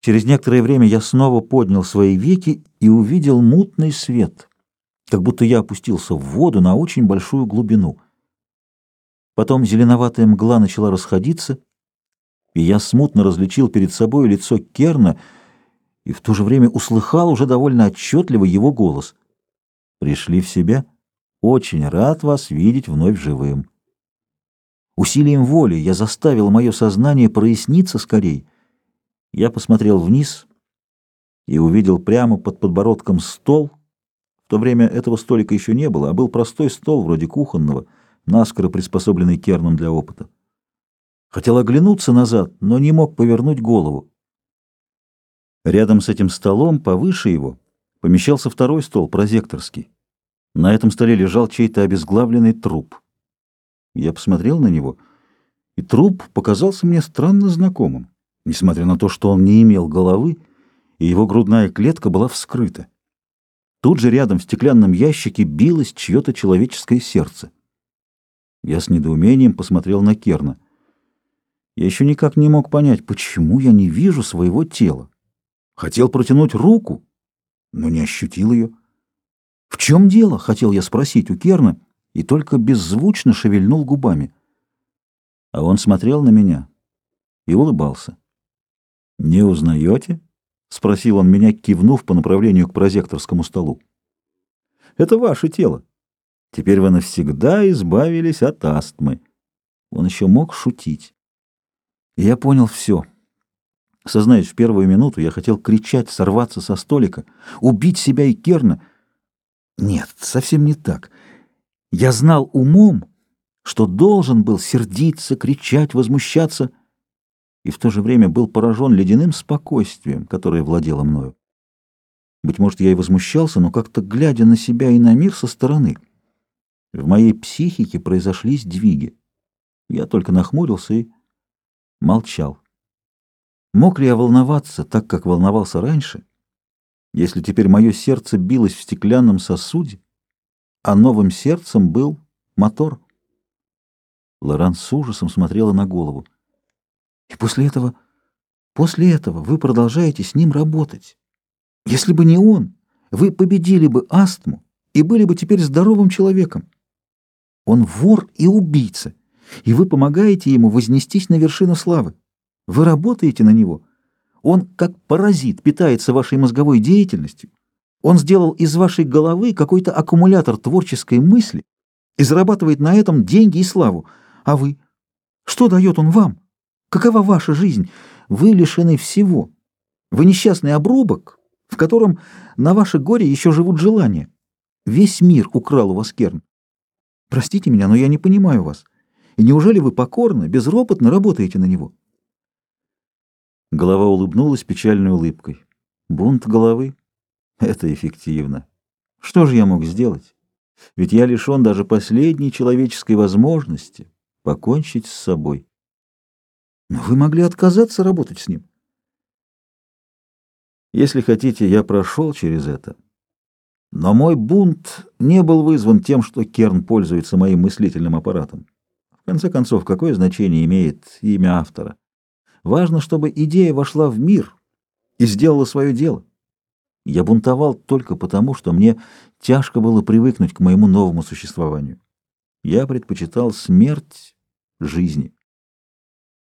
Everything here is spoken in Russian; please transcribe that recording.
Через некоторое время я снова поднял свои веки и увидел мутный свет, как будто я опустился в воду на очень большую глубину. Потом зеленоватая мгла начала расходиться, и я смутно различил перед собой лицо Керна и в то же время услыхал уже довольно отчетливо его голос. «Пришли в себя? Очень рад вас видеть вновь живым». Усилием воли я заставил мое сознание проясниться скорее, я посмотрел вниз и увидел прямо под подбородком стол. В то время этого столика еще не было, а был простой стол, вроде кухонного, наскоро приспособленный керном для опыта. Хотел оглянуться назад, но не мог повернуть голову. Рядом с этим столом, повыше его, помещался второй стол, прозекторский. На этом столе лежал чей-то обезглавленный труп. Я посмотрел на него, и труп показался мне странно знакомым несмотря на то, что он не имел головы, и его грудная клетка была вскрыта. Тут же рядом в стеклянном ящике билось чье-то человеческое сердце. Я с недоумением посмотрел на Керна. Я еще никак не мог понять, почему я не вижу своего тела. Хотел протянуть руку, но не ощутил ее. «В чем дело?» — хотел я спросить у Керна, и только беззвучно шевельнул губами. А он смотрел на меня и улыбался. «Не узнаете?» — спросил он меня, кивнув по направлению к прозекторскому столу. «Это ваше тело. Теперь вы навсегда избавились от астмы». Он еще мог шутить. И я понял все. Сознаюсь, в первую минуту я хотел кричать, сорваться со столика, убить себя и Керна. Нет, совсем не так. Я знал умом, что должен был сердиться, кричать, возмущаться — и в то же время был поражен ледяным спокойствием, которое владело мною. Быть может, я и возмущался, но как-то глядя на себя и на мир со стороны, в моей психике произошли сдвиги. Я только нахмурился и молчал. Мог ли я волноваться так, как волновался раньше, если теперь мое сердце билось в стеклянном сосуде, а новым сердцем был мотор? Лоран с ужасом смотрела на голову. И после этого, после этого вы продолжаете с ним работать. Если бы не он, вы победили бы астму и были бы теперь здоровым человеком. Он вор и убийца, и вы помогаете ему вознестись на вершину славы. Вы работаете на него. Он, как паразит, питается вашей мозговой деятельностью. Он сделал из вашей головы какой-то аккумулятор творческой мысли и зарабатывает на этом деньги и славу. А вы? Что дает он вам? Какова ваша жизнь? Вы лишены всего. Вы несчастный обрубок, в котором на ваше горе еще живут желания. Весь мир украл у вас Керн. Простите меня, но я не понимаю вас. И неужели вы покорно, безропотно работаете на него? Голова улыбнулась печальной улыбкой. Бунт головы? Это эффективно. Что же я мог сделать? Ведь я лишен даже последней человеческой возможности покончить с собой. Но вы могли отказаться работать с ним. Если хотите, я прошел через это. Но мой бунт не был вызван тем, что Керн пользуется моим мыслительным аппаратом. В конце концов, какое значение имеет имя автора? Важно, чтобы идея вошла в мир и сделала свое дело. Я бунтовал только потому, что мне тяжко было привыкнуть к моему новому существованию. Я предпочитал смерть жизни.